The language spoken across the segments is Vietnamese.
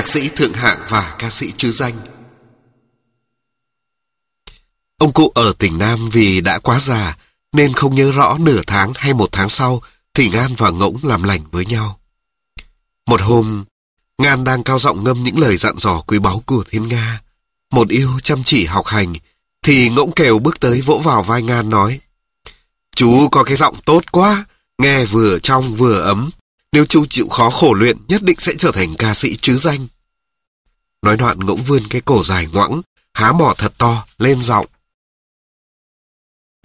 nhạc sĩ thượng hạng và ca sĩ chứ danh. Ông cụ ở tỉnh Nam vì đã quá già nên không nhớ rõ nửa tháng hay một tháng sau thì Ngan và Ngỗng làm lành với nhau. Một hôm, Ngan đang cao giọng ngâm những lời dặn dò quý báu của thiên Nga. Một yêu chăm chỉ học hành, thì Ngỗng kèo bước tới vỗ vào vai Ngan nói Chú có cái giọng tốt quá, nghe vừa trong vừa ấm. Nếu chú chịu khó khổ luyện, nhất định sẽ trở thành ca sĩ chứ danh. Nói đoạn Ngỗng vươn cái cổ dài ngoẵng, há mỏ thật to, lên giọng.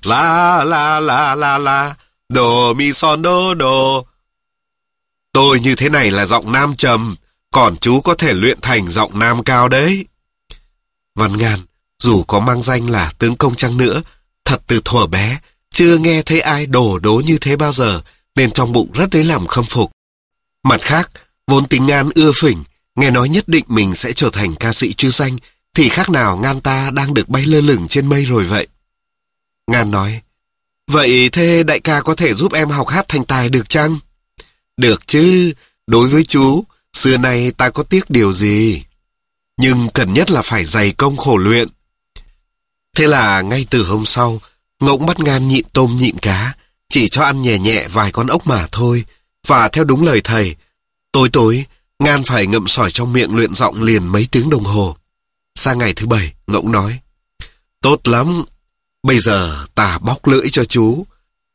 La la la la la, đồ mi son đô đồ. Tôi như thế này là giọng nam trầm, còn chú có thể luyện thành giọng nam cao đấy. Văn Ngàn, dù có mang danh là tướng công chăng nữa, thật từ thuở bé, chưa nghe thấy ai đổ đố như thế bao giờ, nên trong bụng rất lấy làm khâm phục. Mặt khác, vốn tính Ngan ưa phỉnh, nghe nói nhất định mình sẽ trở thành ca sĩ chư danh, thì khác nào Ngan ta đang được bay lơ lửng trên mây rồi vậy. Ngan nói, Vậy thế đại ca có thể giúp em học hát thành tài được chăng? Được chứ, đối với chú, xưa nay ta có tiếc điều gì? Nhưng cần nhất là phải dày công khổ luyện. Thế là ngay từ hôm sau, Ngỗng bắt ngan nhịn tôm nhịn cá, chỉ cho ăn nhẹ nhẹ vài con ốc mà thôi. Và theo đúng lời thầy, tối tối, ngan phải ngậm sỏi trong miệng luyện giọng liền mấy tiếng đồng hồ. Sang ngày thứ bảy, Ngỗng nói, Tốt lắm, bây giờ ta bóc lưỡi cho chú.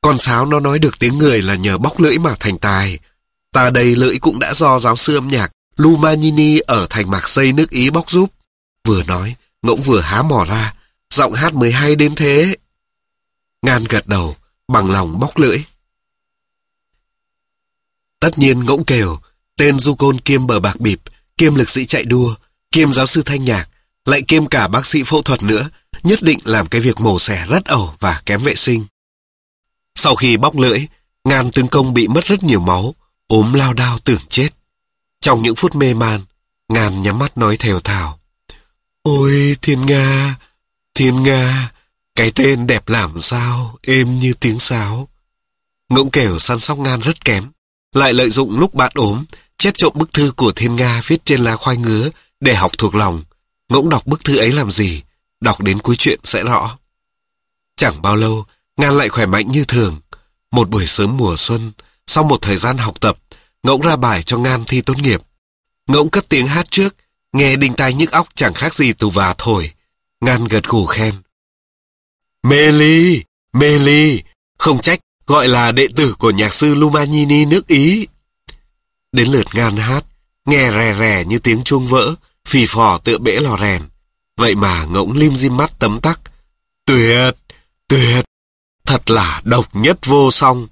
Con sáo nó nói được tiếng người là nhờ bóc lưỡi mà thành tài. Ta đây lưỡi cũng đã do giáo sư âm nhạc Lumanini ở thành Mạc Xây nước Ý bóc giúp. Vừa nói, Ngỗng vừa há mỏ ra, giọng hát mới hay đến thế. Ngan gật đầu, bằng lòng bóc lưỡi. Tất nhiên ngỗng kèo, tên du côn kiêm bờ bạc bịp, kiêm lực sĩ chạy đua, kiêm giáo sư thanh nhạc, lại kiêm cả bác sĩ phẫu thuật nữa, nhất định làm cái việc mổ xẻ rất ẩu và kém vệ sinh. Sau khi bóc lưỡi, Ngan tướng công bị mất rất nhiều máu, ốm lao đao tưởng chết. Trong những phút mê man, Ngan nhắm mắt nói thều thào. Ôi thiên Nga, thiên Nga, cái tên đẹp làm sao, êm như tiếng sáo. Ngỗng kẻo săn sóc ngan rất kém, lại lợi dụng lúc bạn ốm, chép trộm bức thư của Thiên Nga viết trên lá khoai ngứa để học thuộc lòng. Ngỗng đọc bức thư ấy làm gì, đọc đến cuối chuyện sẽ rõ. Chẳng bao lâu, Ngan lại khỏe mạnh như thường. Một buổi sớm mùa xuân, sau một thời gian học tập, Ngỗng ra bài cho Ngan thi tốt nghiệp. Ngỗng cất tiếng hát trước, nghe đinh tai nhức óc chẳng khác gì tù và thổi. Ngan gật gù khen. Mê ly, mê ly, không trách gọi là đệ tử của nhạc sư Lumanini nước Ý. Đến lượt ngan hát, nghe rè rè như tiếng chuông vỡ, phì phò tựa bể lò rèn. Vậy mà ngỗng lim dim mắt tấm tắc. Tuyệt, tuyệt, thật là độc nhất vô song.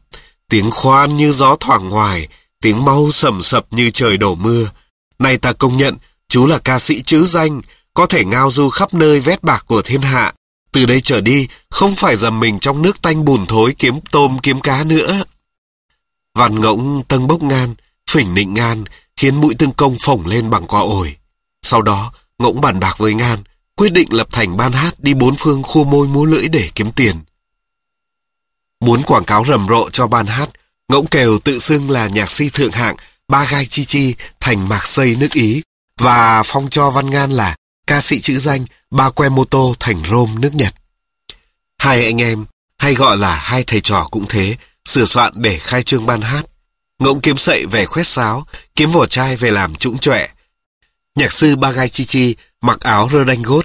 Tiếng khoan như gió thoảng ngoài, tiếng mau sầm sập như trời đổ mưa. Này ta công nhận, chú là ca sĩ chữ danh, có thể ngao du khắp nơi vét bạc của thiên hạ. Từ đây trở đi, không phải dầm mình trong nước tanh bùn thối kiếm tôm kiếm cá nữa. Văn ngỗng tâng bốc ngan, phỉnh nịnh ngan, khiến mũi tương công phồng lên bằng quả ổi. Sau đó, ngỗng bàn bạc với ngan, quyết định lập thành ban hát đi bốn phương khua môi múa lưỡi để kiếm tiền. Muốn quảng cáo rầm rộ cho ban hát, ngỗng kèo tự xưng là nhạc sĩ thượng hạng Ba Gai Chi Chi thành Mạc Xây nước Ý và phong cho Văn Ngan là ca sĩ chữ danh Ba Que Mô Tô thành rôm nước Nhật. Hai anh em, hay gọi là hai thầy trò cũng thế, sửa soạn để khai trương ban hát. Ngỗng kiếm sậy về khoét sáo, kiếm vỏ chai về làm trũng trọe. Nhạc sư Ba Gai Chi Chi mặc áo rơ đanh gốt,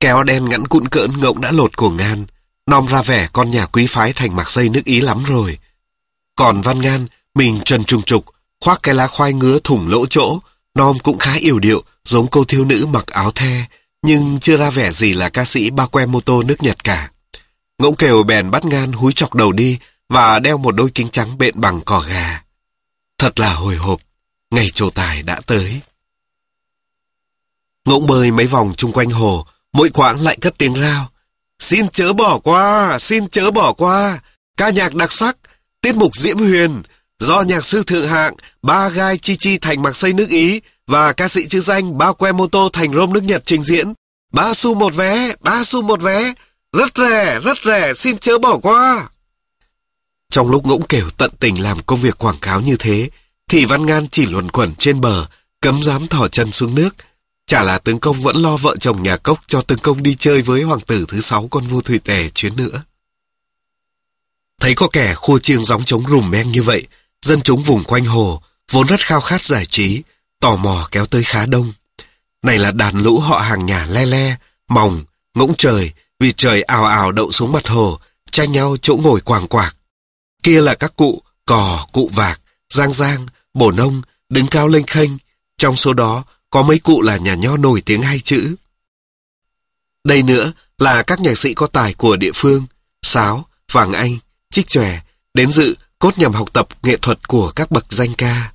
kéo đen ngắn cụn cỡn ngỗng đã lột của ngan, nom ra vẻ con nhà quý phái thành mặc dây nước Ý lắm rồi. Còn Văn Ngan, mình trần trùng trục, khoác cái lá khoai ngứa thủng lỗ chỗ, nom cũng khá yểu điệu, giống cô thiếu nữ mặc áo the, nhưng chưa ra vẻ gì là ca sĩ ba que mô tô nước Nhật cả. Ngỗng kều bèn bắt ngan húi chọc đầu đi và đeo một đôi kính trắng bện bằng cỏ gà. Thật là hồi hộp, ngày trổ tài đã tới. Ngỗng bơi mấy vòng chung quanh hồ, mỗi quãng lại cất tiếng rao. Xin chớ bỏ qua, xin chớ bỏ qua. Ca nhạc đặc sắc, tiết mục Diễm Huyền, do nhạc sư thượng hạng Ba Gai Chi Chi thành mặc xây nước Ý và ca sĩ chữ danh bao Que Mô Tô thành rôm nước Nhật trình diễn. Ba xu một vé, ba xu một vé. Rất rẻ, rất rẻ, xin chớ bỏ qua. Trong lúc ngỗng kêu tận tình làm công việc quảng cáo như thế, thì Văn Ngan chỉ luẩn quẩn trên bờ, cấm dám thỏ chân xuống nước. Chả là tướng công vẫn lo vợ chồng nhà cốc cho tướng công đi chơi với hoàng tử thứ sáu con vua thủy tề chuyến nữa. Thấy có kẻ khua chiêng gióng trống rùm men như vậy, dân chúng vùng quanh hồ, vốn rất khao khát giải trí, tò mò kéo tới khá đông. Này là đàn lũ họ hàng nhà le le, mỏng, ngỗng trời, vì trời ào ào đậu xuống mặt hồ, tranh nhau chỗ ngồi quàng quạc. Kia là các cụ, cò, cụ vạc, giang giang, bổ nông, đứng cao lên khênh. Trong số đó, có mấy cụ là nhà nho nổi tiếng hay chữ. Đây nữa là các nhạc sĩ có tài của địa phương, Sáo, Vàng Anh, Trích Chòe, đến dự cốt nhằm học tập nghệ thuật của các bậc danh ca.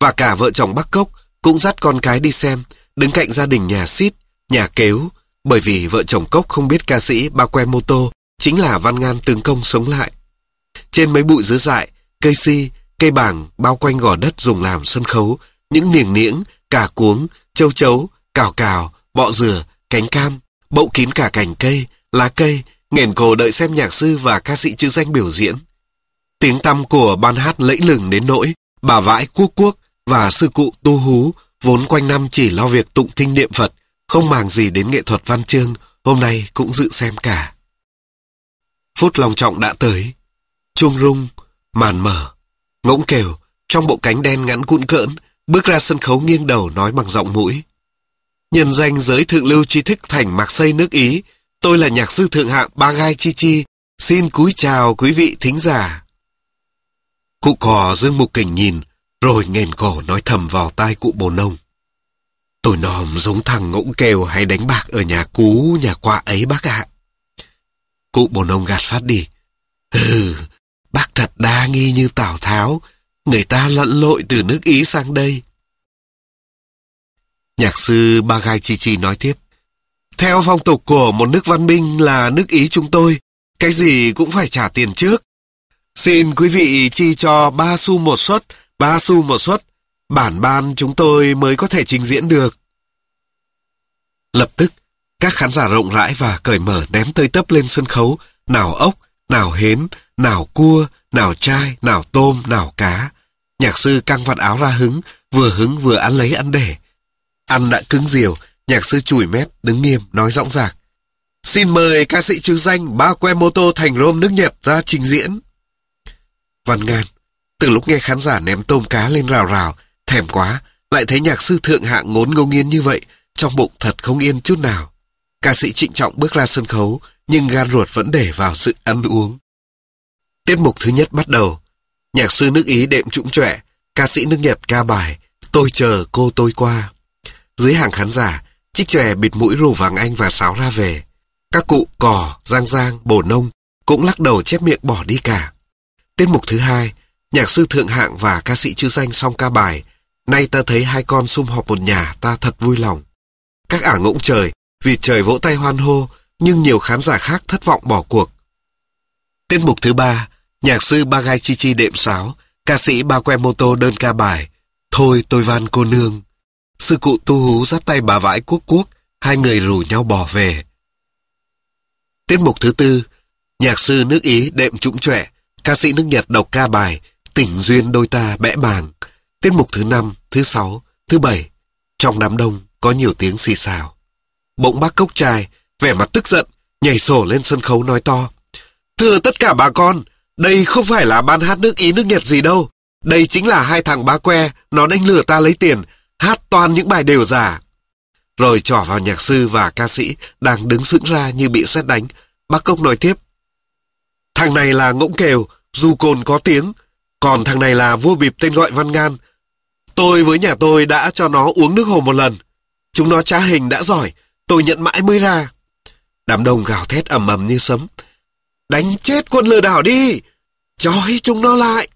Và cả vợ chồng Bắc Cốc cũng dắt con cái đi xem, đứng cạnh gia đình nhà xít, nhà kéo bởi vì vợ chồng Cốc không biết ca sĩ Ba Que Mô Tô chính là văn ngan tướng công sống lại. Trên mấy bụi dứa dại, cây si, cây bảng bao quanh gò đất dùng làm sân khấu, những niềng niễng, cà cuống, châu chấu, cào cào, bọ dừa, cánh cam, bậu kín cả cành cây, lá cây, nghển cổ đợi xem nhạc sư và ca sĩ chữ danh biểu diễn. Tiếng tăm của ban hát lẫy lừng đến nỗi, bà vãi cuốc cuốc và sư cụ tu hú vốn quanh năm chỉ lo việc tụng kinh niệm Phật, không màng gì đến nghệ thuật văn chương, hôm nay cũng dự xem cả. Phút lòng trọng đã tới. Chuông rung, màn mở, ngỗng kêu trong bộ cánh đen ngắn cuộn cỡn, bước ra sân khấu nghiêng đầu nói bằng giọng mũi. Nhân danh giới thượng lưu tri thức thành mạc xây nước Ý, tôi là nhạc sư thượng hạng Ba Gai Chi Chi, xin cúi chào quý vị thính giả. Cụ cò dương mục kình nhìn, rồi nghền cổ nói thầm vào tai cụ bồ nông. Tôi nòm giống thằng ngỗng kèo hay đánh bạc ở nhà cú, nhà quạ ấy bác ạ. Cụ bồ nông gạt phát đi. Ừ, bác thật đa nghi như Tào Tháo, người ta lặn lội từ nước Ý sang đây. Nhạc sư Ba Gai Chi Chi nói tiếp. Theo phong tục của một nước văn minh là nước Ý chúng tôi, cái gì cũng phải trả tiền trước. Xin quý vị chi cho ba xu một suất, ba xu một suất, bản ban chúng tôi mới có thể trình diễn được. Lập tức, các khán giả rộng rãi và cởi mở ném tơi tấp lên sân khấu, nào ốc, nào hến, nào cua, nào chai, nào tôm, nào cá. Nhạc sư căng vạt áo ra hứng, vừa hứng vừa ăn lấy ăn để. Ăn đã cứng diều, nhạc sư chùi mép, đứng nghiêm, nói rõng rạc. Xin mời ca sĩ chứ danh Ba Que Mô Tô thành rôm nước Nhật ra trình diễn. Văn ngàn từ lúc nghe khán giả ném tôm cá lên rào rào, thèm quá, lại thấy nhạc sư thượng hạng ngốn ngô nghiến như vậy, trong bụng thật không yên chút nào. Ca sĩ trịnh trọng bước ra sân khấu, nhưng gan ruột vẫn để vào sự ăn uống. Tiết mục thứ nhất bắt đầu. Nhạc sư nước Ý đệm trũng trẻ, ca sĩ nước Nhật ca bài Tôi chờ cô tôi qua. Dưới hàng khán giả, chiếc chòe bịt mũi rủ vàng anh và sáo ra về. Các cụ cò, giang giang, bổ nông cũng lắc đầu chép miệng bỏ đi cả. Tiết mục thứ hai, nhạc sư thượng hạng và ca sĩ chữ danh xong ca bài Nay ta thấy hai con sum họp một nhà ta thật vui lòng. Các ả ngỗng trời, vì trời vỗ tay hoan hô, nhưng nhiều khán giả khác thất vọng bỏ cuộc. Tiết mục thứ ba, nhạc sư Bagai Chi Chi đệm sáo, ca sĩ Ba Que Mô Tô đơn ca bài Thôi tôi van cô nương. Sư cụ tu hú dắt tay bà vãi cuốc cuốc, hai người rủ nhau bỏ về. Tiết mục thứ tư, nhạc sư nước Ý đệm trũng trẻ, ca sĩ nước Nhật đọc ca bài tình duyên đôi ta bẽ bàng. Tiết mục thứ năm, thứ sáu, thứ bảy. Trong đám đông có nhiều tiếng xì xào. Bỗng bác cốc trai, vẻ mặt tức giận, nhảy sổ lên sân khấu nói to. Thưa tất cả bà con, đây không phải là ban hát nước Ý nước Nhật gì đâu. Đây chính là hai thằng bá que, nó đánh lừa ta lấy tiền, hát toàn những bài đều giả. Rồi trỏ vào nhạc sư và ca sĩ đang đứng sững ra như bị xét đánh. Bác Cốc nói tiếp. Thằng này là ngỗng kèo, dù cồn có tiếng, còn thằng này là vua bịp tên gọi Văn Ngan. Tôi với nhà tôi đã cho nó uống nước hồ một lần. Chúng nó trá hình đã giỏi, tôi nhận mãi mới ra. Đám đông gào thét ầm ầm như sấm. Đánh chết quân lừa đảo đi! Chói chúng nó lại!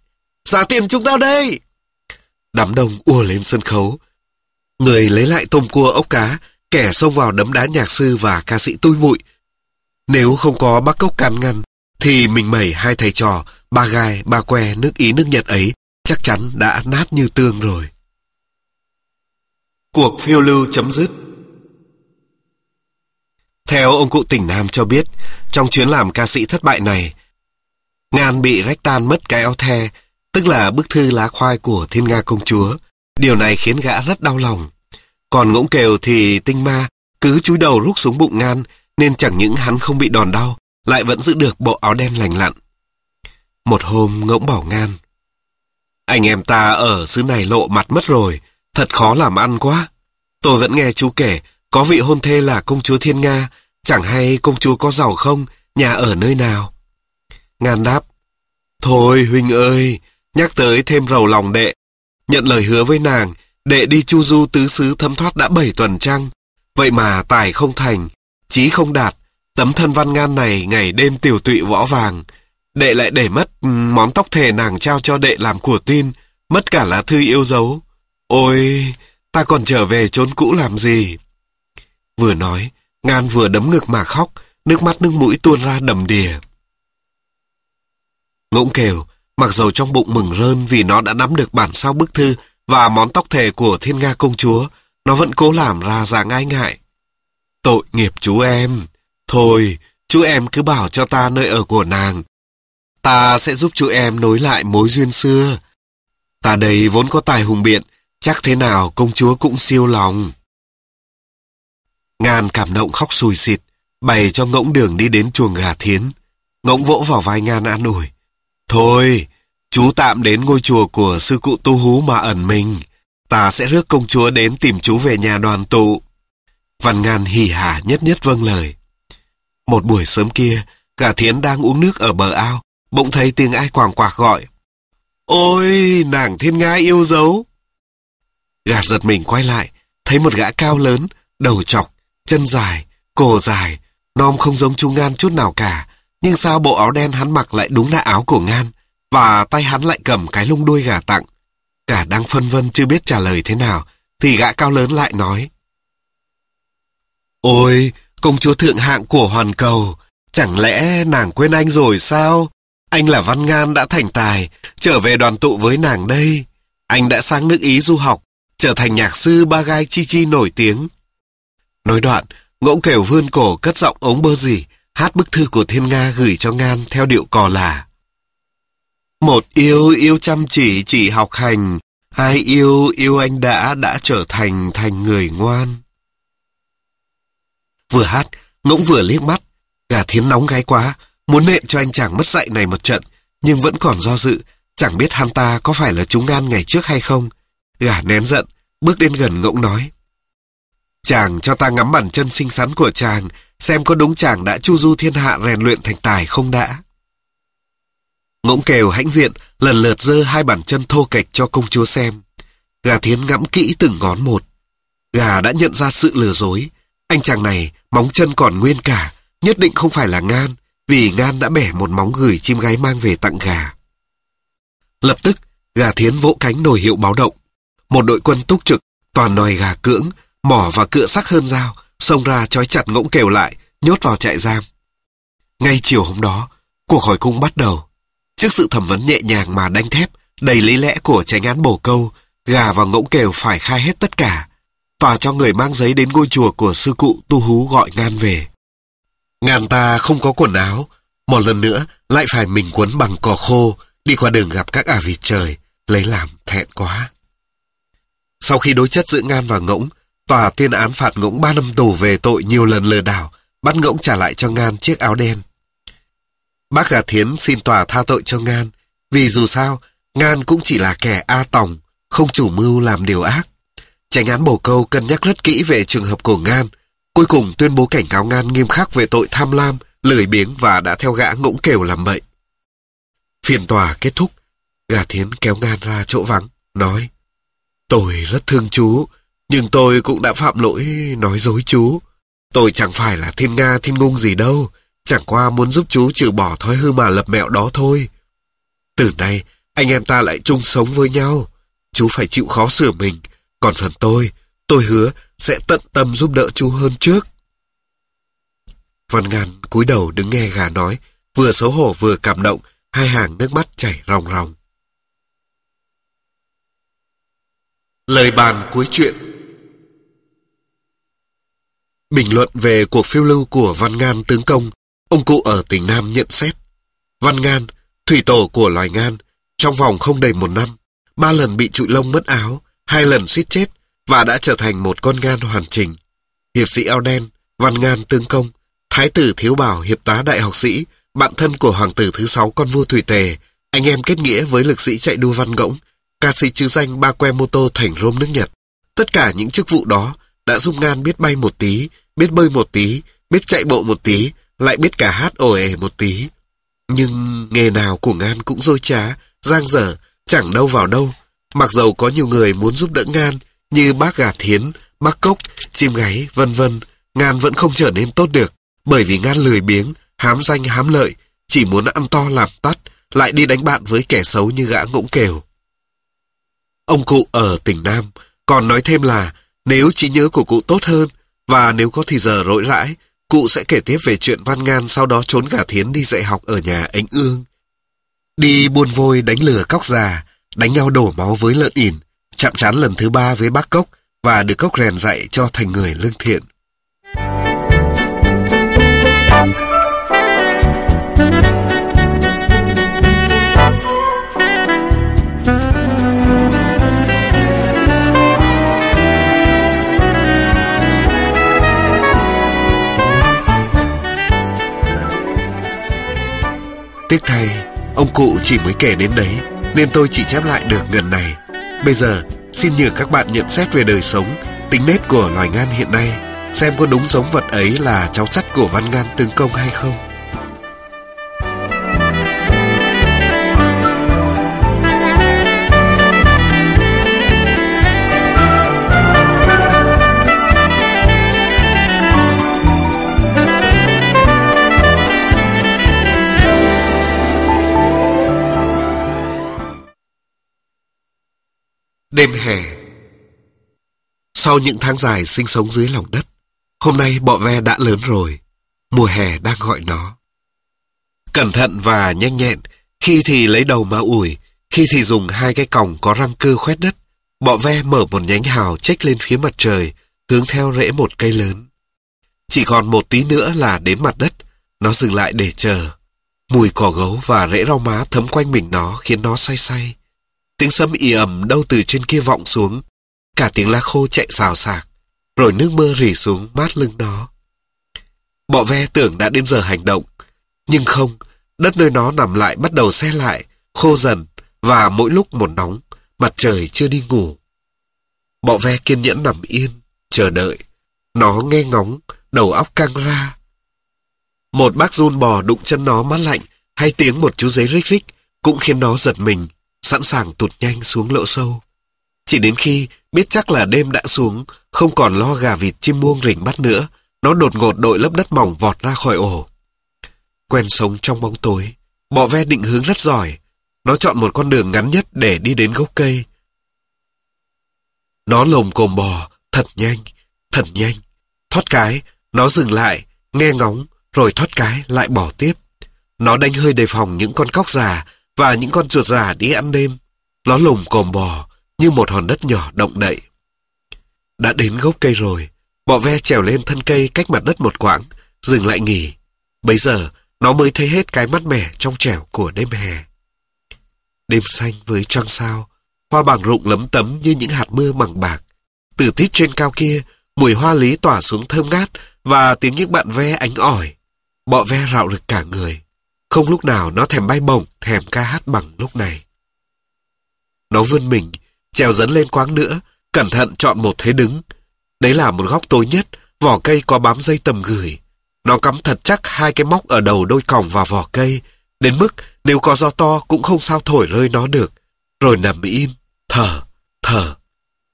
Xả tiền chúng tao đây! Đám đông ùa lên sân khấu. Người lấy lại tôm cua ốc cá, kẻ xông vào đấm đá nhạc sư và ca sĩ tui bụi. Nếu không có bác cốc can ngăn, thì mình mẩy hai thầy trò, ba gai, ba que, nước Ý nước Nhật ấy chắc chắn đã nát như tương rồi. Cuộc phiêu lưu chấm dứt Theo ông cụ tỉnh Nam cho biết, trong chuyến làm ca sĩ thất bại này, Ngan bị rách tan mất cái áo the, tức là bức thư lá khoai của Thiên Nga Công Chúa, Điều này khiến gã rất đau lòng. Còn ngỗng kèo thì tinh ma cứ chúi đầu rút xuống bụng ngan nên chẳng những hắn không bị đòn đau lại vẫn giữ được bộ áo đen lành lặn. Một hôm ngỗng bảo ngan, Anh em ta ở xứ này lộ mặt mất rồi, Thật khó làm ăn quá. Tôi vẫn nghe chú kể, Có vị hôn thê là công chúa Thiên Nga, Chẳng hay công chúa có giàu không, Nhà ở nơi nào? Ngan đáp, Thôi huynh ơi, Nhắc tới thêm rầu lòng đệ, Nhận lời hứa với nàng, Đệ đi chu du tứ xứ thấm thoát đã bảy tuần trăng Vậy mà tài không thành, Chí không đạt Tấm thân văn ngan này ngày đêm tiểu tụy võ vàng Đệ lại để mất ừ, món tóc thề nàng trao cho đệ làm của tin Mất cả lá thư yêu dấu Ôi Ta còn trở về trốn cũ làm gì Vừa nói Ngan vừa đấm ngực mà khóc Nước mắt nước mũi tuôn ra đầm đìa Ngỗng kêu Mặc dầu trong bụng mừng rơn vì nó đã nắm được bản sao bức thư và món tóc thề của thiên nga công chúa, nó vẫn cố làm ra dáng ngại ngại. Tội nghiệp chú em. Thôi, chú em cứ bảo cho ta nơi ở của nàng. Ta sẽ giúp chú em nối lại mối duyên xưa. Ta đây vốn có tài hùng biện, chắc thế nào công chúa cũng siêu lòng. Ngàn cảm động khóc sùi xịt, bày cho ngỗng đường đi đến chuồng gà thiến. Ngỗng vỗ vào vai Ngan an ủi. Thôi, chú tạm đến ngôi chùa của sư cụ Tu Hú mà ẩn mình. Ta sẽ rước công chúa đến tìm chú về nhà đoàn tụ. Văn Ngan hỉ hả nhất nhất vâng lời. Một buổi sớm kia, gà thiến đang uống nước ở bờ ao, bỗng thấy tiếng ai quàng quạc gọi. Ôi, nàng thiên nga yêu dấu. Gà giật mình quay lại, thấy một gã cao lớn, đầu chọc, chân dài, cổ dài, nom không giống chú Ngan chút nào cả, nhưng sao bộ áo đen hắn mặc lại đúng là áo của Ngan, và tay hắn lại cầm cái lông đuôi gà tặng. Gà đang phân vân chưa biết trả lời thế nào, thì gã cao lớn lại nói. Ôi, công chúa thượng hạng của hoàn cầu, chẳng lẽ nàng quên anh rồi sao? Anh là văn ngan đã thành tài, trở về đoàn tụ với nàng đây. Anh đã sang nước Ý du học, trở thành nhạc sư ba gai chi chi nổi tiếng. Nói đoạn, ngỗng kêu vươn cổ cất giọng ống bơ gì, hát bức thư của thiên Nga gửi cho Ngan theo điệu cò là Một yêu yêu chăm chỉ chỉ học hành, hai yêu yêu anh đã đã trở thành thành người ngoan. Vừa hát, ngỗng vừa liếc mắt, gà thiến nóng gáy quá, muốn nện cho anh chàng mất dạy này một trận, nhưng vẫn còn do dự, chẳng biết hắn ta có phải là chúng an ngày trước hay không. Gà nén giận, bước đến gần ngỗng nói. Chàng cho ta ngắm bàn chân xinh xắn của chàng, xem có đúng chàng đã chu du thiên hạ rèn luyện thành tài không đã. Ngỗng kèo hãnh diện, lần lượt dơ hai bàn chân thô kệch cho công chúa xem. Gà thiến ngẫm kỹ từng ngón một. Gà đã nhận ra sự lừa dối. Anh chàng này, móng chân còn nguyên cả, nhất định không phải là Ngan, vì Ngan đã bẻ một móng gửi chim gái mang về tặng gà. Lập tức, gà thiến vỗ cánh nổi hiệu báo động. Một đội quân túc trực, toàn nòi gà cưỡng, mỏ và cựa sắc hơn dao, xông ra trói chặt ngỗng kèo lại, nhốt vào trại giam. Ngay chiều hôm đó, cuộc hỏi cung bắt đầu. Trước sự thẩm vấn nhẹ nhàng mà đanh thép, đầy lý lẽ của tránh án bổ câu, gà và ngỗng kèo phải khai hết tất cả. Tòa cho người mang giấy đến ngôi chùa của sư cụ tu hú gọi ngan về. ngan ta không có quần áo, một lần nữa lại phải mình quấn bằng cỏ khô, đi qua đường gặp các ả vịt trời, lấy làm thẹn quá. Sau khi đối chất giữa Ngan và Ngỗng, Tòa tuyên án phạt ngỗng 3 năm tù về tội nhiều lần lừa đảo, bắt ngỗng trả lại cho Ngan chiếc áo đen. Bác Gà Thiến xin tòa tha tội cho Ngan, vì dù sao, Ngan cũng chỉ là kẻ A tòng, không chủ mưu làm điều ác. Tránh án bổ câu cân nhắc rất kỹ về trường hợp của Ngan, cuối cùng tuyên bố cảnh cáo Ngan nghiêm khắc về tội tham lam, lười biếng và đã theo gã ngỗng kều làm bậy. Phiên tòa kết thúc, Gà Thiến kéo Ngan ra chỗ vắng, nói Tôi rất thương chú, nhưng tôi cũng đã phạm lỗi nói dối chú. Tôi chẳng phải là thiên nga thiên ngung gì đâu, chẳng qua muốn giúp chú trừ bỏ thói hư mà lập mẹo đó thôi. Từ nay, anh em ta lại chung sống với nhau. Chú phải chịu khó sửa mình, còn phần tôi, tôi hứa sẽ tận tâm giúp đỡ chú hơn trước. Văn Ngàn cúi đầu đứng nghe gà nói, vừa xấu hổ vừa cảm động, hai hàng nước mắt chảy ròng ròng. Lời bàn cuối chuyện Bình luận về cuộc phiêu lưu của Văn Ngan tướng công, ông cụ ở tỉnh Nam nhận xét. Văn Ngan, thủy tổ của loài Ngan, trong vòng không đầy một năm, ba lần bị trụi lông mất áo, hai lần suýt chết và đã trở thành một con ngan hoàn chỉnh. Hiệp sĩ áo đen, văn ngan tương công, thái tử thiếu bảo hiệp tá đại học sĩ, bạn thân của hoàng tử thứ sáu con vua Thủy Tề, anh em kết nghĩa với lực sĩ chạy đua văn ngỗng, ca sĩ chứ danh ba que mô tô thành rôm nước Nhật. Tất cả những chức vụ đó đã giúp Ngan biết bay một tí, biết bơi một tí, biết chạy bộ một tí, lại biết cả hát ồ ề một tí. Nhưng nghề nào của Ngan cũng dối trá, giang dở, chẳng đâu vào đâu. Mặc dầu có nhiều người muốn giúp đỡ Ngan, như bác gà thiến, bác cốc, chim gáy, vân vân, Ngan vẫn không trở nên tốt được, bởi vì Ngan lười biếng, hám danh hám lợi, chỉ muốn ăn to làm tắt, lại đi đánh bạn với kẻ xấu như gã ngỗng kèo. Ông cụ ở tỉnh Nam còn nói thêm là nếu trí nhớ của cụ tốt hơn và nếu có thì giờ rỗi rãi, cụ sẽ kể tiếp về chuyện Văn Ngan sau đó trốn gà thiến đi dạy học ở nhà ánh ương. Đi buôn vôi đánh lửa cóc già, đánh nhau đổ máu với lợn ỉn, chạm trán lần thứ ba với bác cốc và được cốc rèn dạy cho thành người lương thiện. Tiếc thay, ông cụ chỉ mới kể đến đấy, nên tôi chỉ chép lại được ngần này. Bây giờ, xin nhờ các bạn nhận xét về đời sống, tính nết của loài ngan hiện nay, xem có đúng giống vật ấy là cháu sắt của văn ngan tương công hay không. Sau những tháng dài sinh sống dưới lòng đất, hôm nay bọ ve đã lớn rồi. Mùa hè đang gọi nó. Cẩn thận và nhanh nhẹn, khi thì lấy đầu mà ủi, khi thì dùng hai cái còng có răng cưa khoét đất. Bọ ve mở một nhánh hào chếch lên phía mặt trời, hướng theo rễ một cây lớn. Chỉ còn một tí nữa là đến mặt đất, nó dừng lại để chờ. Mùi cỏ gấu và rễ rau má thấm quanh mình nó khiến nó say say. Tiếng sấm ì ầm đâu từ trên kia vọng xuống. Cả tiếng lá khô chạy xào xạc. Rồi nước mưa rỉ xuống mát lưng nó. Bọ ve tưởng đã đến giờ hành động. Nhưng không, đất nơi nó nằm lại bắt đầu xe lại, khô dần, và mỗi lúc một nóng, mặt trời chưa đi ngủ. Bọ ve kiên nhẫn nằm yên, chờ đợi. Nó nghe ngóng, đầu óc căng ra. Một bác run bò đụng chân nó mát lạnh, hay tiếng một chú giấy rích rích, cũng khiến nó giật mình sẵn sàng tụt nhanh xuống lỗ sâu. Chỉ đến khi biết chắc là đêm đã xuống, không còn lo gà vịt chim muông rình bắt nữa, nó đột ngột đội lớp đất mỏng vọt ra khỏi ổ. Quen sống trong bóng tối, bọ ve định hướng rất giỏi. Nó chọn một con đường ngắn nhất để đi đến gốc cây. Nó lồm cồm bò, thật nhanh, thật nhanh. Thoát cái, nó dừng lại, nghe ngóng, rồi thoát cái lại bỏ tiếp. Nó đánh hơi đề phòng những con cóc già và những con chuột già đi ăn đêm. Nó lồm cồm bò như một hòn đất nhỏ động đậy. Đã đến gốc cây rồi, bọ ve trèo lên thân cây cách mặt đất một quãng, dừng lại nghỉ. Bây giờ, nó mới thấy hết cái mát mẻ trong trẻo của đêm hè. Đêm xanh với trăng sao, hoa bàng rụng lấm tấm như những hạt mưa bằng bạc. Từ tít trên cao kia, mùi hoa lý tỏa xuống thơm ngát và tiếng những bạn ve ánh ỏi. Bọ ve rạo rực cả người. Không lúc nào nó thèm bay bổng, thèm ca hát bằng lúc này. Nó vươn mình, treo dẫn lên quáng nữa, cẩn thận chọn một thế đứng. Đấy là một góc tối nhất, vỏ cây có bám dây tầm gửi. Nó cắm thật chắc hai cái móc ở đầu đôi còng vào vỏ cây, đến mức nếu có gió to cũng không sao thổi rơi nó được. Rồi nằm im, thở, thở.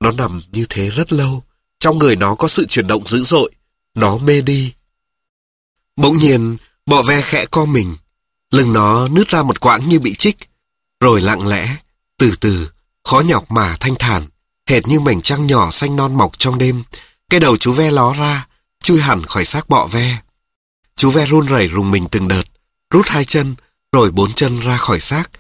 Nó nằm như thế rất lâu, trong người nó có sự chuyển động dữ dội, nó mê đi. Bỗng nhiên, bọ ve khẽ co mình, Lưng nó nứt ra một quãng như bị chích, rồi lặng lẽ, từ từ, khó nhọc mà thanh thản, hệt như mảnh trăng nhỏ xanh non mọc trong đêm. Cái đầu chú ve ló ra, chui hẳn khỏi xác bọ ve. Chú ve run rẩy rùng mình từng đợt, rút hai chân, rồi bốn chân ra khỏi xác.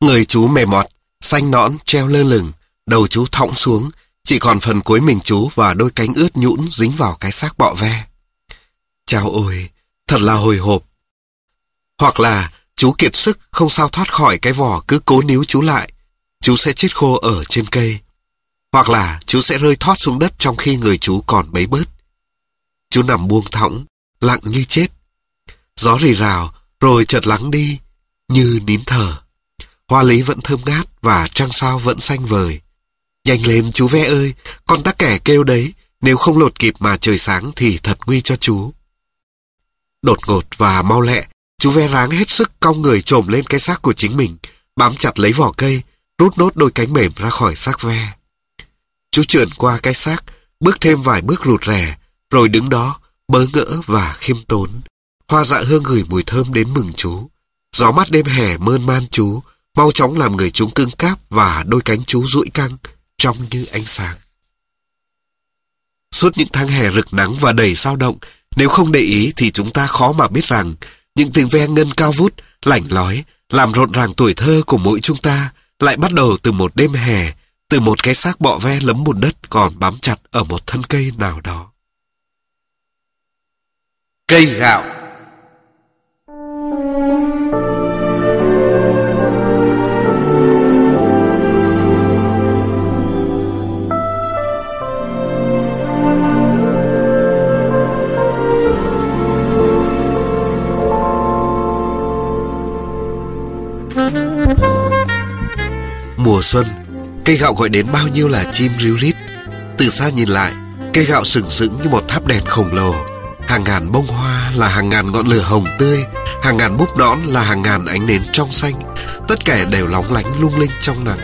Người chú mềm mọt, xanh nõn, treo lơ lửng, đầu chú thõng xuống, chỉ còn phần cuối mình chú và đôi cánh ướt nhũn dính vào cái xác bọ ve. Chào ôi, thật là hồi hộp, hoặc là chú kiệt sức không sao thoát khỏi cái vỏ cứ cố níu chú lại. Chú sẽ chết khô ở trên cây. Hoặc là chú sẽ rơi thoát xuống đất trong khi người chú còn bấy bớt. Chú nằm buông thõng, lặng như chết. Gió rì rào, rồi chợt lắng đi, như nín thở. Hoa lý vẫn thơm ngát và trăng sao vẫn xanh vời. Nhanh lên chú ve ơi, con tắc kẻ kêu đấy, nếu không lột kịp mà trời sáng thì thật nguy cho chú. Đột ngột và mau lẹ, chú ve ráng hết sức cong người trồm lên cái xác của chính mình, bám chặt lấy vỏ cây, rút nốt đôi cánh mềm ra khỏi xác ve. Chú trườn qua cái xác, bước thêm vài bước rụt rè, rồi đứng đó, bớ ngỡ và khiêm tốn. Hoa dạ hương gửi mùi thơm đến mừng chú. Gió mắt đêm hè mơn man chú, mau chóng làm người chúng cưng cáp và đôi cánh chú rũi căng, trong như ánh sáng. Suốt những tháng hè rực nắng và đầy sao động, nếu không để ý thì chúng ta khó mà biết rằng những tiếng ve ngân cao vút, lảnh lói, làm rộn ràng tuổi thơ của mỗi chúng ta lại bắt đầu từ một đêm hè, từ một cái xác bọ ve lấm bùn đất còn bám chặt ở một thân cây nào đó. Cây gạo cây gạo gọi đến bao nhiêu là chim ríu rít. Từ xa nhìn lại, cây gạo sừng sững như một tháp đèn khổng lồ. Hàng ngàn bông hoa là hàng ngàn ngọn lửa hồng tươi, hàng ngàn búp nõn là hàng ngàn ánh nến trong xanh. Tất cả đều lóng lánh lung linh trong nắng.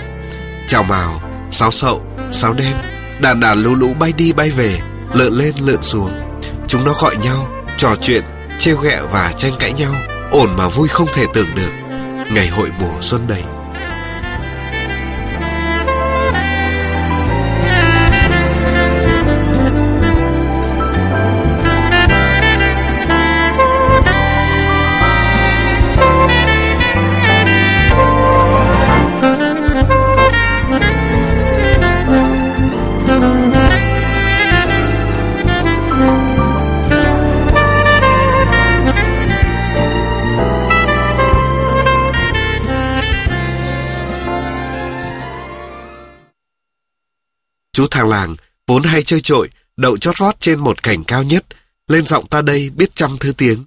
Chào màu, sáo sậu, sáo đêm, đàn đàn lũ lũ bay đi bay về, lượn lên lượn xuống. Chúng nó gọi nhau, trò chuyện, trêu ghẹo và tranh cãi nhau, ổn mà vui không thể tưởng được. Ngày hội mùa xuân đầy. Chú thằng làng, vốn hay chơi trội, đậu chót vót trên một cảnh cao nhất, lên giọng ta đây biết trăm thứ tiếng.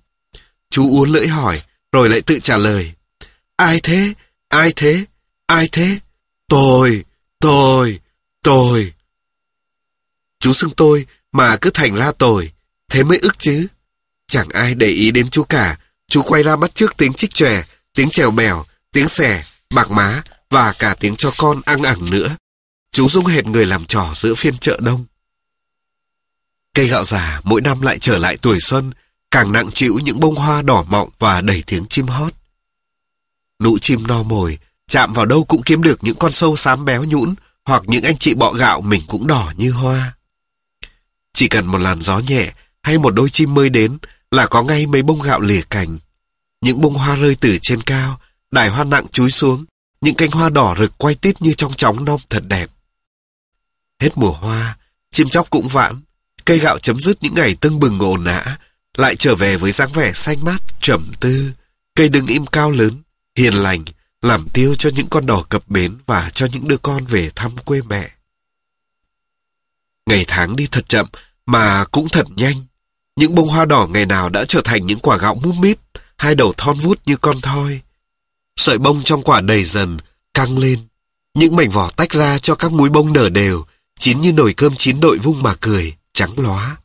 Chú uốn lưỡi hỏi, rồi lại tự trả lời. Ai thế? Ai thế? Ai thế? Tôi, tôi, tôi. Chú xưng tôi mà cứ thành ra tôi, thế mới ức chứ. Chẳng ai để ý đến chú cả, chú quay ra bắt trước tiếng chích chòe, tiếng trèo mèo, tiếng xẻ, bạc má và cả tiếng cho con ăn ẳng nữa. Chú dung hệt người làm trò giữa phiên chợ đông. Cây gạo già mỗi năm lại trở lại tuổi xuân, càng nặng chịu những bông hoa đỏ mọng và đầy tiếng chim hót. Nụ chim no mồi, chạm vào đâu cũng kiếm được những con sâu xám béo nhũn hoặc những anh chị bọ gạo mình cũng đỏ như hoa. Chỉ cần một làn gió nhẹ hay một đôi chim mới đến là có ngay mấy bông gạo lìa cành. Những bông hoa rơi từ trên cao, đài hoa nặng chúi xuống, những cánh hoa đỏ rực quay tít như trong chóng non thật đẹp. Hết mùa hoa, chim chóc cũng vãn, cây gạo chấm dứt những ngày tưng bừng ồn ã, lại trở về với dáng vẻ xanh mát, trầm tư, cây đứng im cao lớn, hiền lành, làm tiêu cho những con đò cập bến và cho những đứa con về thăm quê mẹ. Ngày tháng đi thật chậm mà cũng thật nhanh. Những bông hoa đỏ ngày nào đã trở thành những quả gạo múp mít hai đầu thon vút như con thoi. Sợi bông trong quả đầy dần, căng lên. Những mảnh vỏ tách ra cho các múi bông nở đều, chín như nồi cơm chín đội vung mà cười, trắng lóa.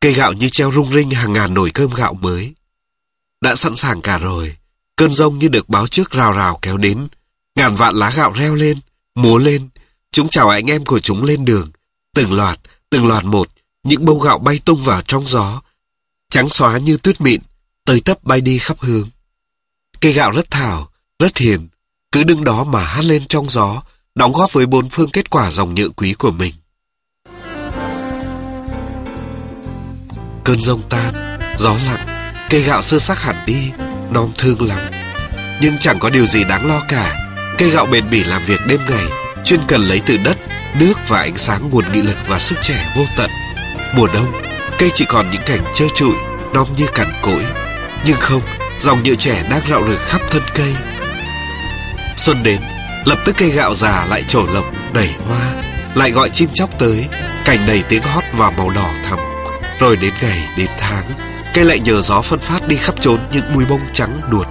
Cây gạo như treo rung rinh hàng ngàn nồi cơm gạo mới. Đã sẵn sàng cả rồi, cơn rông như được báo trước rào rào kéo đến. Ngàn vạn lá gạo reo lên, múa lên, chúng chào anh em của chúng lên đường. Từng loạt, từng loạt một, những bông gạo bay tung vào trong gió, trắng xóa như tuyết mịn, tới tấp bay đi khắp hướng. Cây gạo rất thảo, rất hiền, cứ đứng đó mà hát lên trong gió, đóng góp với bốn phương kết quả dòng nhựa quý của mình. Cơn rông tan, gió lặng, cây gạo sơ sắc hẳn đi, non thương lắm. Nhưng chẳng có điều gì đáng lo cả. Cây gạo bền bỉ làm việc đêm ngày, chuyên cần lấy từ đất, nước và ánh sáng nguồn nghị lực và sức trẻ vô tận. Mùa đông, cây chỉ còn những cảnh trơ trụi, non như cằn cỗi. Nhưng không, dòng nhựa trẻ đang rạo rực khắp thân cây. Xuân đến, lập tức cây gạo già lại trổ lộc, nảy hoa, lại gọi chim chóc tới, cảnh đầy tiếng hót và màu đỏ thắm. Rồi đến ngày, đến tháng, cây lại nhờ gió phân phát đi khắp trốn những mùi bông trắng đuột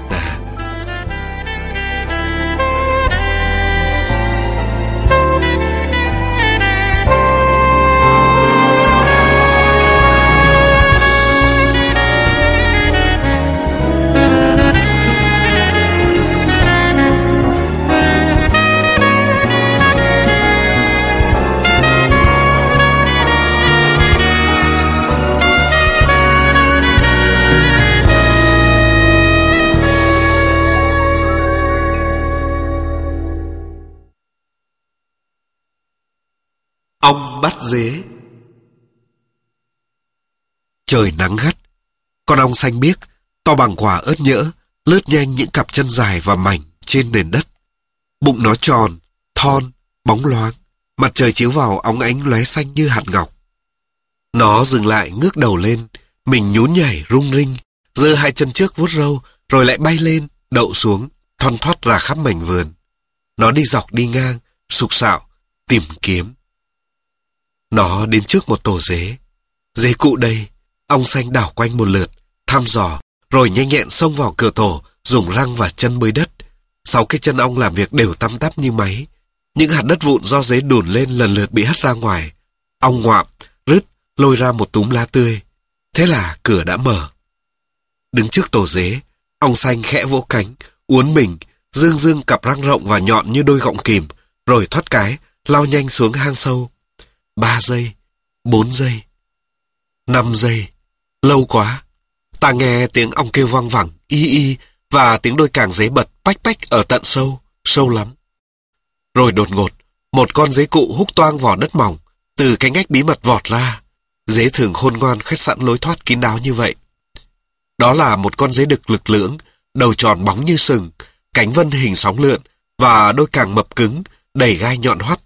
dế. Trời nắng gắt Con ong xanh biếc To bằng quả ớt nhỡ Lướt nhanh những cặp chân dài và mảnh Trên nền đất. Bụng nó tròn, thon, bóng loáng Mặt trời chiếu vào óng ánh lóe xanh như hạt ngọc. Nó dừng lại ngước đầu lên Mình nhún nhảy rung rinh giơ hai chân trước vuốt râu Rồi lại bay lên, đậu xuống Thon thoát ra khắp mảnh vườn. Nó đi dọc đi ngang Sục sạo, tìm kiếm nó đến trước một tổ dế. Dế cụ đây, ong xanh đảo quanh một lượt, thăm dò, rồi nhanh nhẹn xông vào cửa tổ, dùng răng và chân bơi đất. Sáu cái chân ong làm việc đều tăm tắp như máy. Những hạt đất vụn do dế đùn lên lần lượt bị hất ra ngoài. Ong ngoạm, rứt, lôi ra một túm lá tươi. Thế là cửa đã mở. Đứng trước tổ dế, ong xanh khẽ vỗ cánh, uốn mình, dương dương cặp răng rộng và nhọn như đôi gọng kìm, rồi thoát cái, lao nhanh xuống hang sâu. 3 giây, 4 giây, 5 giây. Lâu quá. Ta nghe tiếng ong kêu vang vẳng, y y, và tiếng đôi càng dế bật pách pách ở tận sâu, sâu lắm. Rồi đột ngột, một con dế cụ húc toang vỏ đất mỏng, từ cái ngách bí mật vọt ra. Dế thường khôn ngoan khách sẵn lối thoát kín đáo như vậy. Đó là một con dế đực lực lưỡng, đầu tròn bóng như sừng, cánh vân hình sóng lượn và đôi càng mập cứng, đầy gai nhọn hoắt,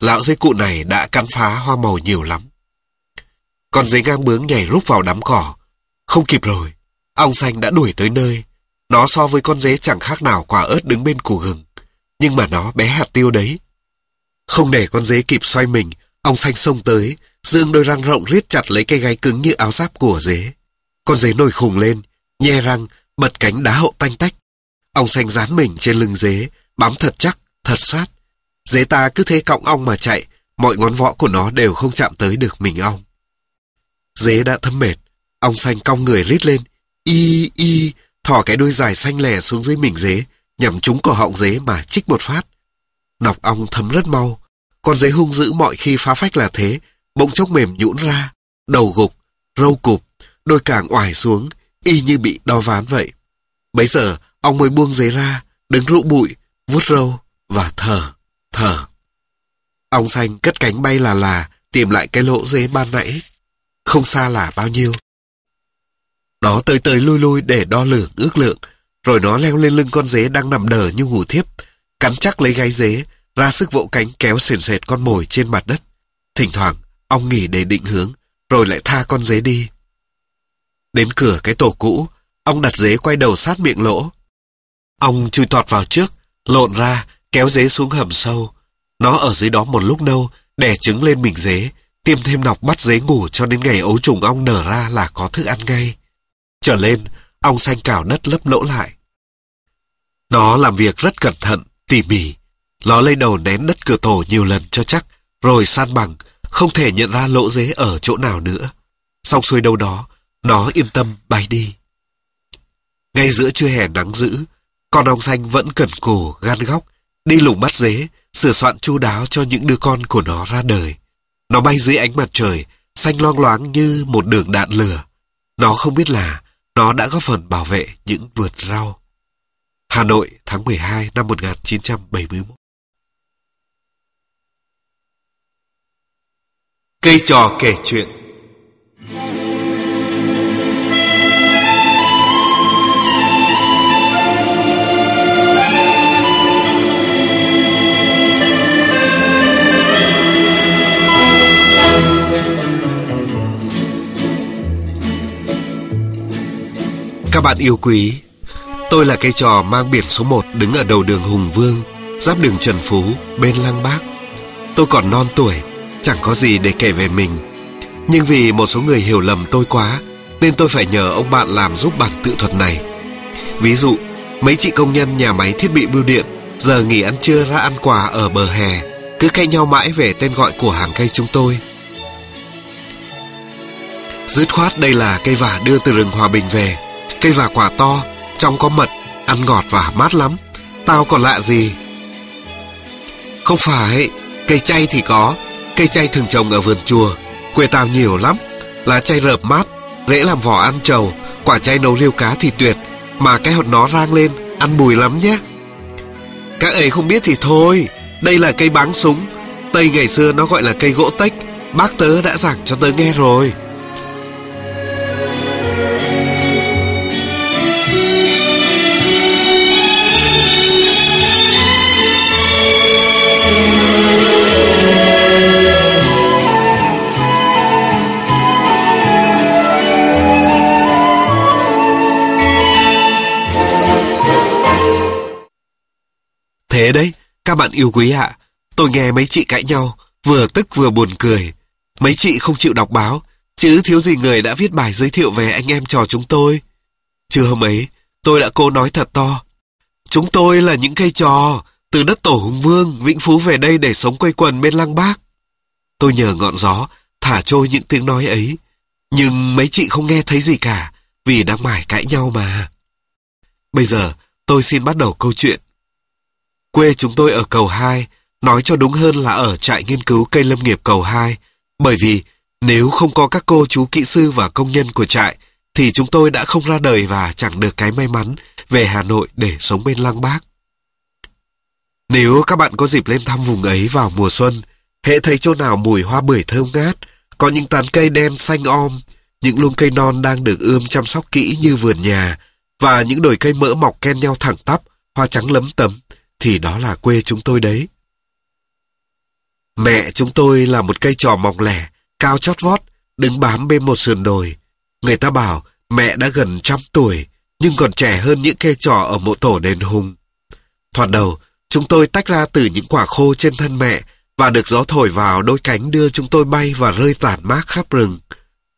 Lão dây cụ này đã cắn phá hoa màu nhiều lắm. Con dế ngang bướng nhảy rút vào đám cỏ. Không kịp rồi, ong xanh đã đuổi tới nơi. Nó so với con dế chẳng khác nào quả ớt đứng bên củ gừng. Nhưng mà nó bé hạt tiêu đấy. Không để con dế kịp xoay mình, ong xanh xông tới, dương đôi răng rộng riết chặt lấy cây gáy cứng như áo giáp của dế. Con dế nổi khùng lên, nhe răng, bật cánh đá hậu tanh tách. Ong xanh dán mình trên lưng dế, bám thật chắc, thật sát. Dế ta cứ thế cọng ong mà chạy, mọi ngón võ của nó đều không chạm tới được mình ong. Dế đã thấm mệt, ong xanh cong người rít lên, y y, thỏ cái đuôi dài xanh lè xuống dưới mình dế, nhằm trúng cổ họng dế mà chích một phát. Nọc ong thấm rất mau, con dế hung dữ mọi khi phá phách là thế, bỗng chốc mềm nhũn ra, đầu gục, râu cụp, đôi càng oải xuống, y như bị đo ván vậy. Bấy giờ, ong mới buông dế ra, đứng rụ bụi, vuốt râu và thở thở. Ong xanh cất cánh bay là là, tìm lại cái lỗ dế ban nãy. Không xa là bao nhiêu. Nó tới tới lui lui để đo lường ước lượng, rồi nó leo lên lưng con dế đang nằm đờ như ngủ thiếp, cắn chắc lấy gáy dế, ra sức vỗ cánh kéo sền sệt con mồi trên mặt đất. Thỉnh thoảng, ong nghỉ để định hướng, rồi lại tha con dế đi. Đến cửa cái tổ cũ, ông đặt dế quay đầu sát miệng lỗ. Ông chui tọt vào trước, lộn ra, kéo dế xuống hầm sâu. Nó ở dưới đó một lúc lâu, đẻ trứng lên mình dế, tiêm thêm nọc bắt dế ngủ cho đến ngày ấu trùng ong nở ra là có thức ăn ngay. Trở lên, ong xanh cào đất lấp lỗ lại. Nó làm việc rất cẩn thận, tỉ mỉ. Nó lấy đầu nén đất cửa tổ nhiều lần cho chắc, rồi san bằng, không thể nhận ra lỗ dế ở chỗ nào nữa. Xong xuôi đâu đó, nó yên tâm bay đi. Ngay giữa trưa hè nắng dữ, con ong xanh vẫn cẩn cù, gan góc, đi lùng bắt dế, sửa soạn chu đáo cho những đứa con của nó ra đời. Nó bay dưới ánh mặt trời, xanh loang loáng như một đường đạn lửa. Nó không biết là nó đã góp phần bảo vệ những vườn rau. Hà Nội tháng 12 năm 1971 Cây trò kể chuyện Các bạn yêu quý, tôi là cây trò mang biển số 1 đứng ở đầu đường Hùng Vương, giáp đường Trần Phú, bên Lăng Bác. tôi còn non tuổi, chẳng có gì để kể về mình. Nhưng vì một số người hiểu lầm tôi quá, nên tôi phải nhờ ông bạn làm giúp bản tự thuật này. Ví dụ, mấy chị công nhân nhà máy thiết bị bưu điện giờ nghỉ ăn trưa ra ăn quà ở bờ hè, cứ cãi nhau mãi về tên gọi của hàng cây chúng tôi. Dứt khoát đây là cây vả đưa từ rừng Hòa Bình về. Cây và quả to, trong có mật, ăn ngọt và mát lắm. Tao còn lạ gì? Không phải, cây chay thì có. Cây chay thường trồng ở vườn chùa. Quê tao nhiều lắm. Lá chay rợp mát, rễ làm vỏ ăn trầu, quả chay nấu riêu cá thì tuyệt. Mà cái hột nó rang lên, ăn bùi lắm nhé. Các ấy không biết thì thôi, đây là cây báng súng. Tây ngày xưa nó gọi là cây gỗ tách. Bác tớ đã giảng cho tớ nghe rồi. Thế đấy, các bạn yêu quý ạ. tôi nghe mấy chị cãi nhau, vừa tức vừa buồn cười. Mấy chị không chịu đọc báo, chứ thiếu gì người đã viết bài giới thiệu về anh em trò chúng tôi. Trưa hôm ấy, tôi đã cố nói thật to. Chúng tôi là những cây trò, từ đất tổ hùng vương, Vĩnh Phú về đây để sống quây quần bên lăng bác. Tôi nhờ ngọn gió, thả trôi những tiếng nói ấy. Nhưng mấy chị không nghe thấy gì cả, vì đang mải cãi nhau mà. Bây giờ, tôi xin bắt đầu câu chuyện. Quê chúng tôi ở cầu 2, nói cho đúng hơn là ở trại nghiên cứu cây lâm nghiệp cầu 2, bởi vì nếu không có các cô chú kỹ sư và công nhân của trại, thì chúng tôi đã không ra đời và chẳng được cái may mắn về Hà Nội để sống bên Lăng Bác. Nếu các bạn có dịp lên thăm vùng ấy vào mùa xuân, hễ thấy chỗ nào mùi hoa bưởi thơm ngát, có những tán cây đen xanh om, những luống cây non đang được ươm chăm sóc kỹ như vườn nhà, và những đồi cây mỡ mọc ken nhau thẳng tắp, hoa trắng lấm tấm, thì đó là quê chúng tôi đấy. Mẹ chúng tôi là một cây trò mọc lẻ, cao chót vót, đứng bám bên một sườn đồi. Người ta bảo mẹ đã gần trăm tuổi, nhưng còn trẻ hơn những cây trò ở mộ tổ đền hùng. Thoạt đầu, chúng tôi tách ra từ những quả khô trên thân mẹ và được gió thổi vào đôi cánh đưa chúng tôi bay và rơi tản mát khắp rừng.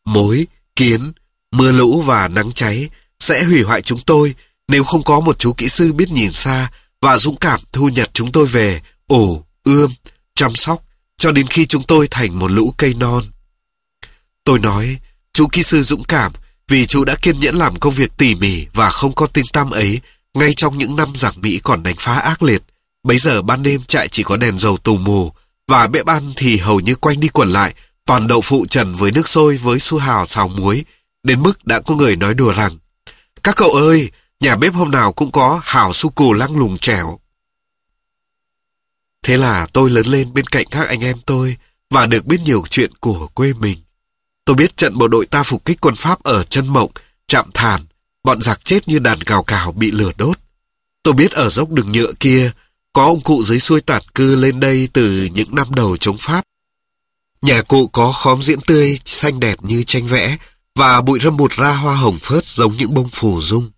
Mối, kiến, mưa lũ và nắng cháy sẽ hủy hoại chúng tôi nếu không có một chú kỹ sư biết nhìn xa và dũng cảm thu nhặt chúng tôi về, ổ, ươm, chăm sóc, cho đến khi chúng tôi thành một lũ cây non. Tôi nói, chú kỹ sư dũng cảm vì chú đã kiên nhẫn làm công việc tỉ mỉ và không có tin tâm ấy ngay trong những năm giặc Mỹ còn đánh phá ác liệt. Bấy giờ ban đêm trại chỉ có đèn dầu tù mù và bếp ăn thì hầu như quanh đi quẩn lại toàn đậu phụ trần với nước sôi với su hào xào muối đến mức đã có người nói đùa rằng các cậu ơi, Nhà bếp hôm nào cũng có hào su cù lăng lùng trèo. Thế là tôi lớn lên bên cạnh các anh em tôi và được biết nhiều chuyện của quê mình. Tôi biết trận bộ đội ta phục kích quân Pháp ở chân mộng, chạm thàn, bọn giặc chết như đàn cào cào bị lửa đốt. Tôi biết ở dốc đường nhựa kia, có ông cụ dưới xuôi tản cư lên đây từ những năm đầu chống Pháp. Nhà cụ có khóm diễn tươi, xanh đẹp như tranh vẽ, và bụi râm bụt ra hoa hồng phớt giống những bông phù dung.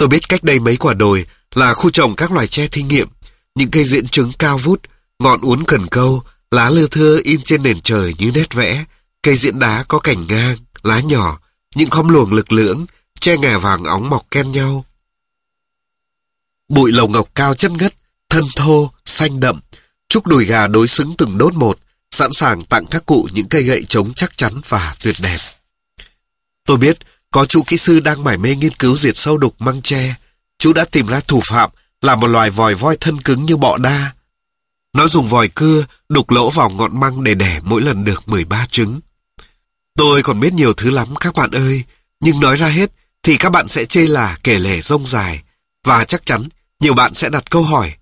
Tôi biết cách đây mấy quả đồi là khu trồng các loài tre thí nghiệm, những cây diễn trứng cao vút, ngọn uốn cần câu, lá lưa thưa in trên nền trời như nét vẽ, cây diễn đá có cành ngang, lá nhỏ, những khóm luồng lực lưỡng, tre ngà vàng óng mọc ken nhau. Bụi lầu ngọc cao chất ngất, thân thô, xanh đậm, trúc đùi gà đối xứng từng đốt một, sẵn sàng tặng các cụ những cây gậy chống chắc chắn và tuyệt đẹp. Tôi biết có chú kỹ sư đang mải mê nghiên cứu diệt sâu đục măng tre. Chú đã tìm ra thủ phạm là một loài vòi voi thân cứng như bọ đa. Nó dùng vòi cưa đục lỗ vào ngọn măng để đẻ mỗi lần được 13 trứng. Tôi còn biết nhiều thứ lắm các bạn ơi, nhưng nói ra hết thì các bạn sẽ chê là kể lể rông dài. Và chắc chắn nhiều bạn sẽ đặt câu hỏi.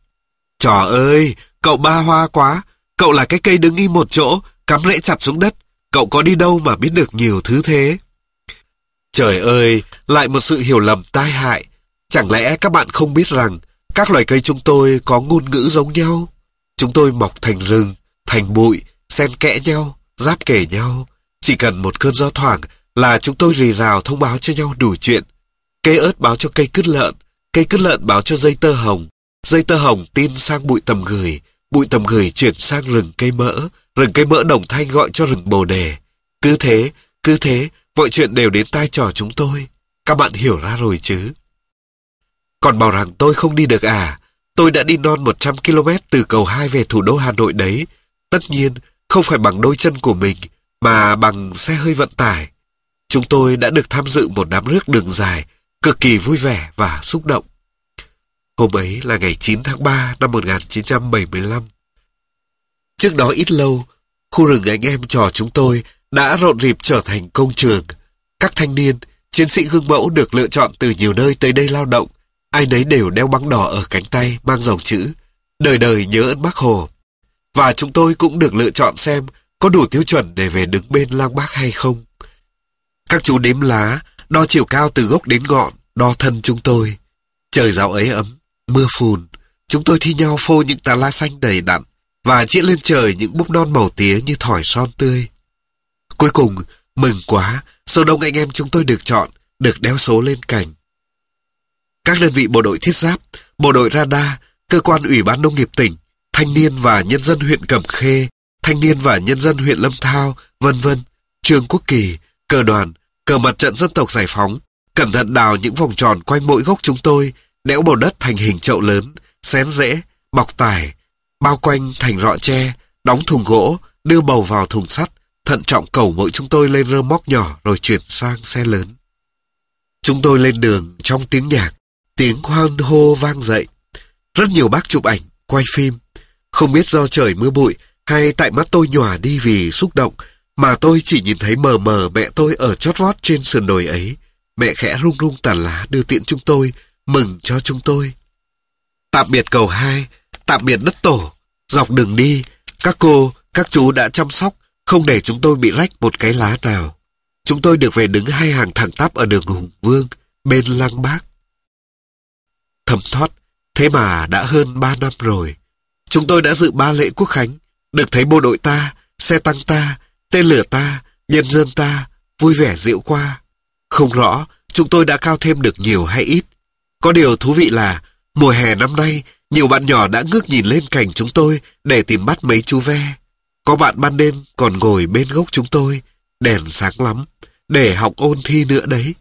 Trời ơi, cậu ba hoa quá, cậu là cái cây đứng im một chỗ, cắm rễ chặt xuống đất, cậu có đi đâu mà biết được nhiều thứ thế? Trời ơi, lại một sự hiểu lầm tai hại. Chẳng lẽ các bạn không biết rằng các loài cây chúng tôi có ngôn ngữ giống nhau? Chúng tôi mọc thành rừng, thành bụi, xen kẽ nhau, giáp kể nhau. Chỉ cần một cơn gió thoảng là chúng tôi rì rào thông báo cho nhau đủ chuyện. Cây ớt báo cho cây cứt lợn, cây cứt lợn báo cho dây tơ hồng, dây tơ hồng tin sang bụi tầm gửi bụi tầm gửi chuyển sang rừng cây mỡ, rừng cây mỡ đồng thanh gọi cho rừng bồ đề. Cứ thế, cứ thế, mọi chuyện đều đến tai trò chúng tôi. Các bạn hiểu ra rồi chứ? Còn bảo rằng tôi không đi được à? Tôi đã đi non 100 km từ cầu 2 về thủ đô Hà Nội đấy. Tất nhiên, không phải bằng đôi chân của mình, mà bằng xe hơi vận tải. Chúng tôi đã được tham dự một đám rước đường dài, cực kỳ vui vẻ và xúc động. Hôm ấy là ngày 9 tháng 3 năm 1975. Trước đó ít lâu, khu rừng anh em trò chúng tôi đã rộn rịp trở thành công trường. Các thanh niên, chiến sĩ gương mẫu được lựa chọn từ nhiều nơi tới đây lao động. Ai nấy đều đeo băng đỏ ở cánh tay mang dòng chữ Đời đời nhớ ơn bác Hồ. Và chúng tôi cũng được lựa chọn xem có đủ tiêu chuẩn để về đứng bên lang bác hay không. Các chú đếm lá, đo chiều cao từ gốc đến ngọn, đo thân chúng tôi. Trời rào ấy ấm, mưa phùn. Chúng tôi thi nhau phô những tà la xanh đầy đặn và chĩa lên trời những búp non màu tía như thỏi son tươi. Cuối cùng, mừng quá, số đông anh em chúng tôi được chọn, được đeo số lên cành. Các đơn vị bộ đội thiết giáp, bộ đội radar, cơ quan ủy ban nông nghiệp tỉnh, thanh niên và nhân dân huyện Cẩm Khê, thanh niên và nhân dân huyện Lâm Thao, vân vân, trường Quốc Kỳ, cờ đoàn, cờ mặt trận dân tộc giải phóng, cẩn thận đào những vòng tròn quanh mỗi gốc chúng tôi, đẽo bầu đất thành hình chậu lớn, xén rễ, bọc tải, bao quanh thành rọ tre, đóng thùng gỗ, đưa bầu vào thùng sắt, thận trọng cầu mỗi chúng tôi lên rơ móc nhỏ rồi chuyển sang xe lớn. Chúng tôi lên đường trong tiếng nhạc, tiếng hoan hô vang dậy. Rất nhiều bác chụp ảnh, quay phim. Không biết do trời mưa bụi hay tại mắt tôi nhòa đi vì xúc động mà tôi chỉ nhìn thấy mờ mờ mẹ tôi ở chót vót trên sườn đồi ấy. Mẹ khẽ rung rung tàn lá đưa tiện chúng tôi, mừng cho chúng tôi. Tạm biệt cầu hai, tạm biệt đất tổ. Dọc đường đi, các cô, các chú đã chăm sóc, không để chúng tôi bị rách một cái lá nào. Chúng tôi được về đứng hai hàng thẳng tắp ở đường Hùng Vương, bên lăng bác. Thầm thoát, thế mà đã hơn ba năm rồi. Chúng tôi đã dự ba lễ quốc khánh, được thấy bộ đội ta, xe tăng ta, tên lửa ta, nhân dân ta, vui vẻ diệu qua. Không rõ, chúng tôi đã cao thêm được nhiều hay ít. Có điều thú vị là, mùa hè năm nay, nhiều bạn nhỏ đã ngước nhìn lên cành chúng tôi để tìm bắt mấy chú ve. Có bạn ban đêm còn ngồi bên gốc chúng tôi, đèn sáng lắm, để học ôn thi nữa đấy.